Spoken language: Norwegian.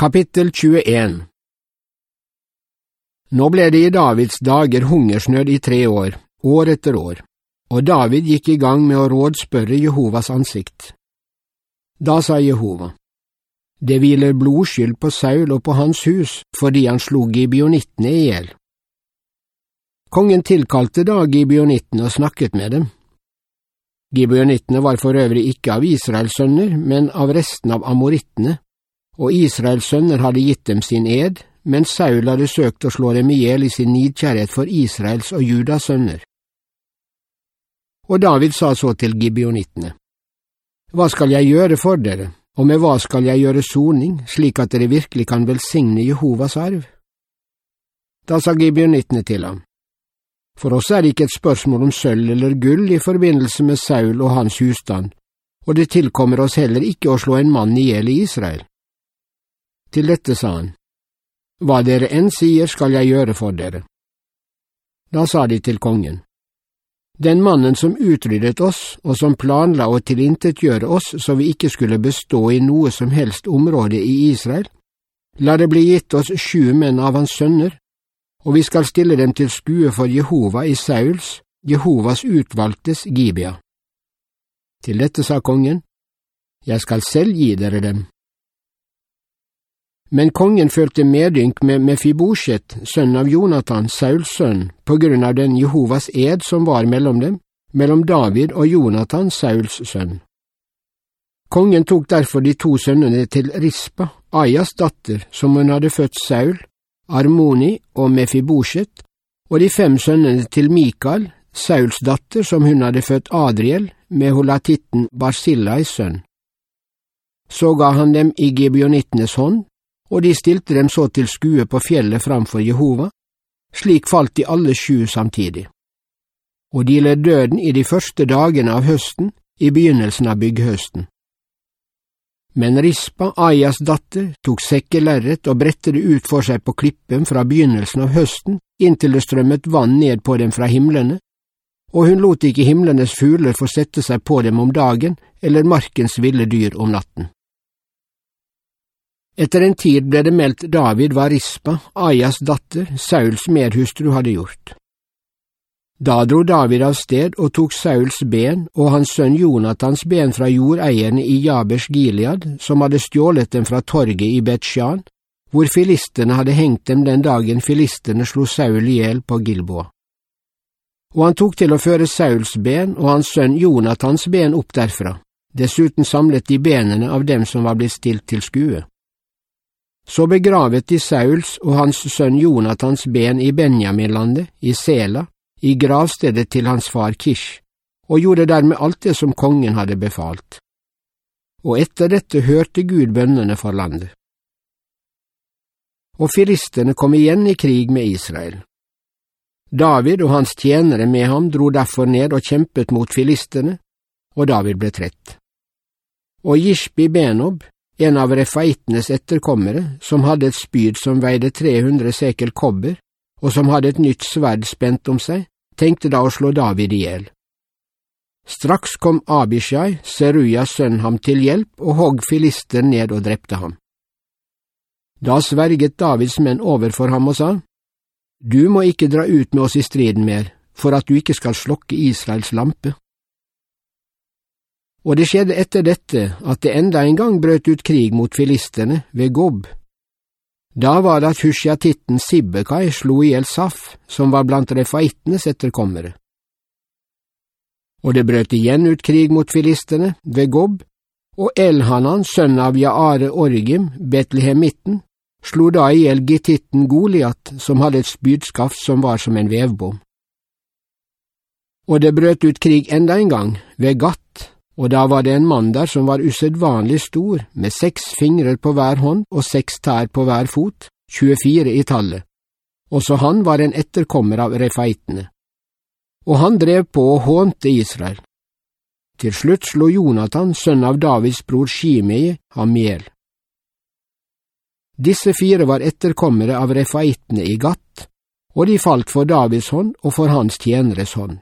Kapittel 21 Nå ble det i Davids dager hungersnød i tre år, år etter år, og David gikk i gang med å rådspørre Jehovas ansikt. Da sa Jehova, Det hviler blodskyld på Saul og på hans hus fordi han slo gibionittene i hjel. Kongen tilkalte da gibionittene og snakket med dem. Gibeonittene var for øvrig ikke av Israels sønner, men av resten av amorittene, og Israels sønner hadde gitt dem sin ed, mens Saul hadde søkt å slå dem i hjel i sin nidkjærhet for Israels og Judas sønner. Og David sa så til gibeonittene, Hva skal jeg gjøre for dere, og med hva skal jeg gjøre soning, slik at dere virkelig kan velsigne Jehovas arv? Da sa gibeonittene til ham, For oss er det ikke et spørsmål om sølv eller gull i forbindelse med Saul og hans husstand, og det tilkommer oss heller ikke å slå en mann i hjel i Israel. Til dette sa han, Hva dere enn sier skal jeg gjøre for dere. Da sa de til kongen, Den mannen som utryddet oss, og som planla å tilintetgjøre oss så vi ikke skulle bestå i noe som helst område i Israel, la det bli gitt oss sju menn av hans sønner, og vi skal stille dem til skue for Jehova i Sauls, Jehovas utvalgtes Gibea. Til dette sa kongen, Jeg skal selv gi dere dem. Men kongen følte medynk med Mefibosjet, sønn av Jonathan, Sauls sønn, på grunn av den Jehovas ed som var mellom dem, mellom David og Jonathan, Sauls sønn. Kongen tok derfor de to sønnene til Rispa, Ajas datter, som hun hadde født Saul, Armoni og Mefibosjet, og de fem sønnene til Mikael, Sauls datter, som hun hadde født Adriel, med holatitten Barsillais sønn. Så ga han dem i gibeonittenes hånd, og de stilte dem så til skue på fjellet framfor Jehova, slik falt de alle sju samtidig. Og de led døden i de første dagene av høsten, i begynnelsen av bygghøsten. Men Rispa, Ajas datter, tok sekkelerret og bredte det ut for seg på klippen fra begynnelsen av høsten inntil det strømmet vann ned på dem fra himlene, og hun lot ikke himlenes fugler få sette seg på dem om dagen eller markens ville dyr om natten. Etter en tid ble det meldt David hva Rispa, Ajas datter, Sauls medhustru, hadde gjort. Da dro David av sted og tok Sauls ben og hans sønn Jonathans ben fra jordeierne i Jabers Gilead, som hadde stjålet dem fra torget i Betsjan, hvor filistene hadde hengt dem den dagen filistene slo Saul i hjel på Gilboa. Og han tok til å føre Sauls ben og hans sønn Jonathans ben opp derfra, dessuten samlet de benene av dem som var blitt stilt til skue. Så begravet de Sauls og hans sønn Jonathans ben i Benjaminlandet, i Sela, i gravstedet til hans far Kish, og gjorde dermed alt det som kongen hadde befalt. Og etter dette hørte Gud bønnene for landet. Og filistene kom igjen i krig med Israel. David og hans tjenere med ham dro derfor ned og kjempet mot filistene, og David ble trett. Og Gishbi Benob, en av refaitenes etterkommere, som hadde et spyd som veide 300 sekel kobber, og som hadde et nytt sverd spent om seg, tenkte da å slå David i hjel. Straks kom Abishai, Seruyas sønn, ham til hjelp og hogg filister ned og drepte ham. Da sverget Davids menn overfor ham og sa, Du må ikke dra ut med oss i striden mer, for at du ikke skal slokke Israels lampe. Og det skjedde etter dette at det enda en gang brøt ut krig mot filistene ved Gob. Da var det at husjatitten Sibbekai slo i hjel Saf, som var blant refaittenes etterkommere. Og det brøt igjen ut krig mot filistene ved Gob, og Elhanan, sønn av Jaare Orgim, Betlehemitten, slo da i hjel gittitten Goliat, som hadde et spydskaft som var som en vevbom. Og det brøt ut krig enda en gang, ved Gatt, og da var det en mann der som var usedvanlig stor, med seks fingrer på hver hånd og seks tær på hver fot, 24 i tallet. Også han var en etterkommer av refaitene. Og han drev på og hånte Israel. Til slutt slo Jonathan, sønn av Davids bror Shimei, ham i hjel. Disse fire var etterkommere av refaitene i Gatt, og de falt for Davids hånd og for hans tjeneres hånd.